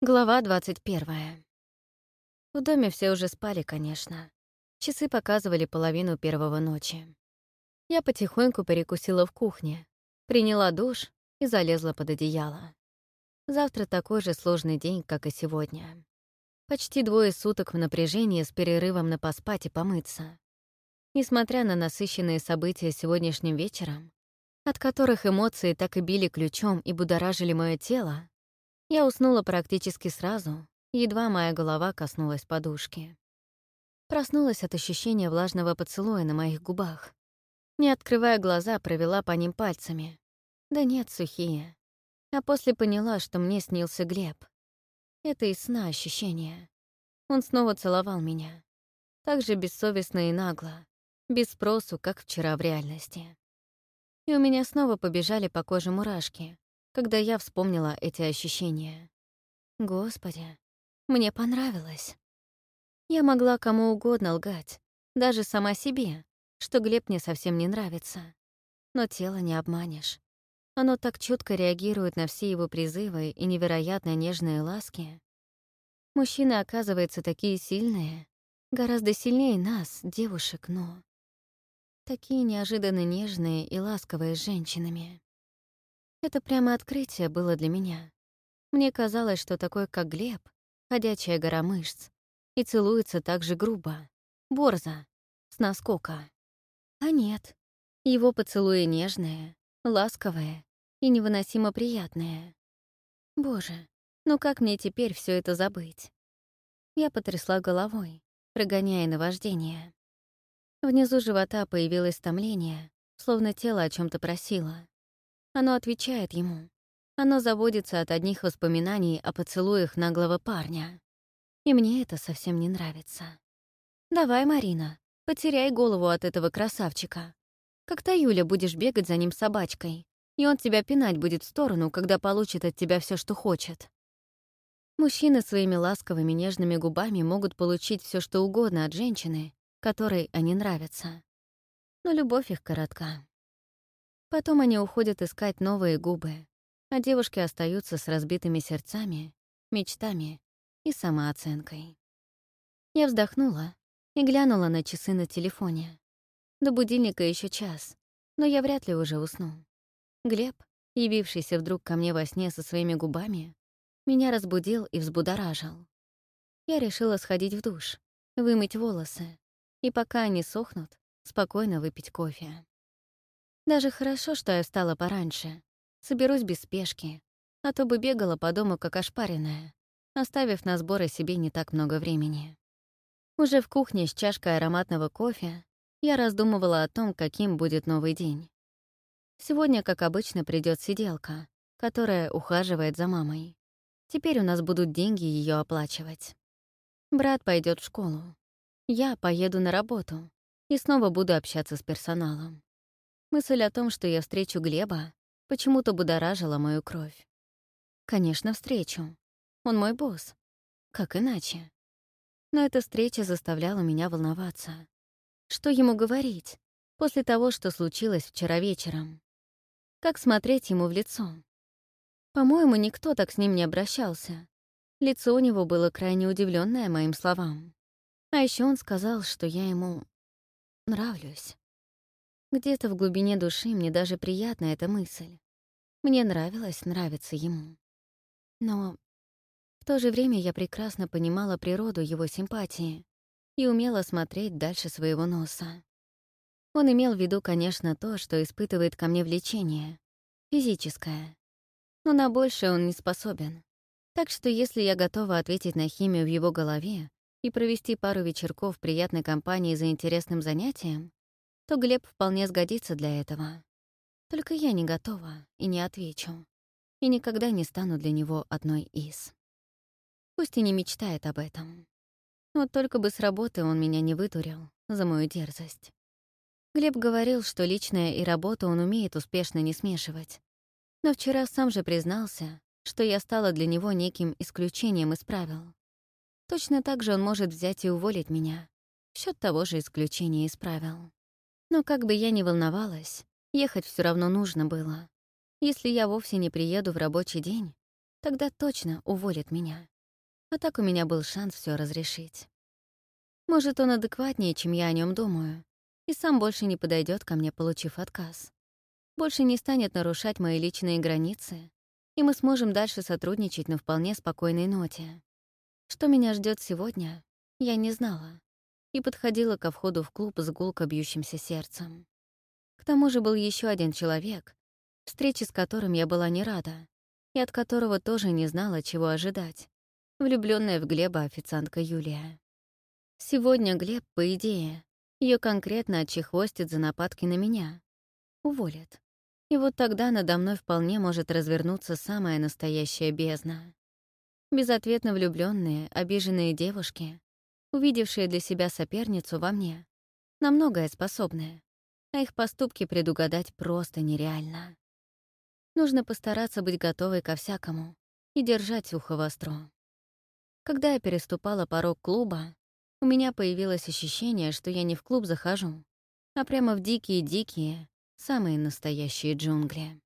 Глава 21. В доме все уже спали, конечно. Часы показывали половину первого ночи. Я потихоньку перекусила в кухне, приняла душ и залезла под одеяло. Завтра такой же сложный день, как и сегодня. Почти двое суток в напряжении с перерывом на поспать и помыться. Несмотря на насыщенные события сегодняшним вечером, от которых эмоции так и били ключом и будоражили мое тело, я уснула практически сразу, едва моя голова коснулась подушки. Проснулась от ощущения влажного поцелуя на моих губах. Не открывая глаза, провела по ним пальцами. Да нет, сухие. А после поняла, что мне снился Глеб. Это из сна ощущение. Он снова целовал меня. Так же бессовестно и нагло, без спросу, как вчера в реальности. И у меня снова побежали по коже мурашки, когда я вспомнила эти ощущения. Господи, мне понравилось. Я могла кому угодно лгать, даже сама себе, что Глеб мне совсем не нравится. Но тело не обманешь. Оно так чутко реагирует на все его призывы и невероятно нежные ласки. Мужчины, оказывается, такие сильные, гораздо сильнее нас, девушек, но... Такие неожиданно нежные и ласковые с женщинами. Это прямо открытие было для меня. Мне казалось, что такой, как Глеб, ходячая гора мышц, и целуется так же грубо, борзо, с наскока. А нет, его поцелуи нежные, ласковые и невыносимо приятные. Боже, ну как мне теперь все это забыть? Я потрясла головой, прогоняя наваждение. Внизу живота появилось томление, словно тело о чем то просило. Оно отвечает ему. Оно заводится от одних воспоминаний о поцелуях наглого парня. И мне это совсем не нравится. «Давай, Марина, потеряй голову от этого красавчика. Как-то Юля будешь бегать за ним собачкой, и он тебя пинать будет в сторону, когда получит от тебя все, что хочет». Мужчины своими ласковыми нежными губами могут получить все, что угодно от женщины, которой они нравятся. Но любовь их коротка. Потом они уходят искать новые губы, а девушки остаются с разбитыми сердцами, мечтами и самооценкой. Я вздохнула и глянула на часы на телефоне. До будильника еще час, но я вряд ли уже усну. Глеб, явившийся вдруг ко мне во сне со своими губами, меня разбудил и взбудоражил. Я решила сходить в душ, вымыть волосы, и пока они сохнут, спокойно выпить кофе. Даже хорошо, что я встала пораньше. Соберусь без спешки, а то бы бегала по дому как ошпаренная, оставив на сборы себе не так много времени. Уже в кухне с чашкой ароматного кофе я раздумывала о том, каким будет новый день. Сегодня, как обычно, придет сиделка, которая ухаживает за мамой. Теперь у нас будут деньги ее оплачивать. Брат пойдет в школу. Я поеду на работу и снова буду общаться с персоналом. Мысль о том, что я встречу Глеба, почему-то будоражила мою кровь. Конечно, встречу. Он мой босс. Как иначе? Но эта встреча заставляла меня волноваться. Что ему говорить после того, что случилось вчера вечером? Как смотреть ему в лицо? По-моему, никто так с ним не обращался. Лицо у него было крайне удивленное моим словам. А еще он сказал, что я ему нравлюсь. Где-то в глубине души мне даже приятна эта мысль. Мне нравилось нравиться ему. Но в то же время я прекрасно понимала природу его симпатии и умела смотреть дальше своего носа. Он имел в виду, конечно, то, что испытывает ко мне влечение, физическое. Но на большее он не способен. Так что если я готова ответить на химию в его голове и провести пару вечерков в приятной компании за интересным занятием, то Глеб вполне сгодится для этого. Только я не готова и не отвечу. И никогда не стану для него одной из. Пусть и не мечтает об этом. Вот только бы с работы он меня не вытурил за мою дерзость. Глеб говорил, что личное и работу он умеет успешно не смешивать. Но вчера сам же признался, что я стала для него неким исключением из правил. Точно так же он может взять и уволить меня в счет того же исключения из правил. Но как бы я ни волновалась, ехать все равно нужно было. Если я вовсе не приеду в рабочий день, Тогда точно уволит меня. А так у меня был шанс все разрешить. Может, он адекватнее, чем я о нем думаю, и сам больше не подойдет ко мне, получив отказ. Больше не станет нарушать мои личные границы, и мы сможем дальше сотрудничать на вполне спокойной ноте. Что меня ждет сегодня, я не знала, и подходила ко входу в клуб с гулко бьющимся сердцем. К тому же был еще один человек, встречи с которым я была не рада, и от которого тоже не знала, чего ожидать, влюбленная в Глеба официантка Юлия. Сегодня Глеб, по идее, ее конкретно отчехвостит за нападки на меня. Уволит. И вот тогда надо мной вполне может развернуться самая настоящая бездна. Безответно влюбленные, обиженные девушки, увидевшие для себя соперницу во мне, на многое способны, а их поступки предугадать просто нереально. Нужно постараться быть готовой ко всякому и держать ухо востро. Когда я переступала порог клуба, у меня появилось ощущение, что я не в клуб захожу, а прямо в дикие-дикие, самые настоящие джунгли.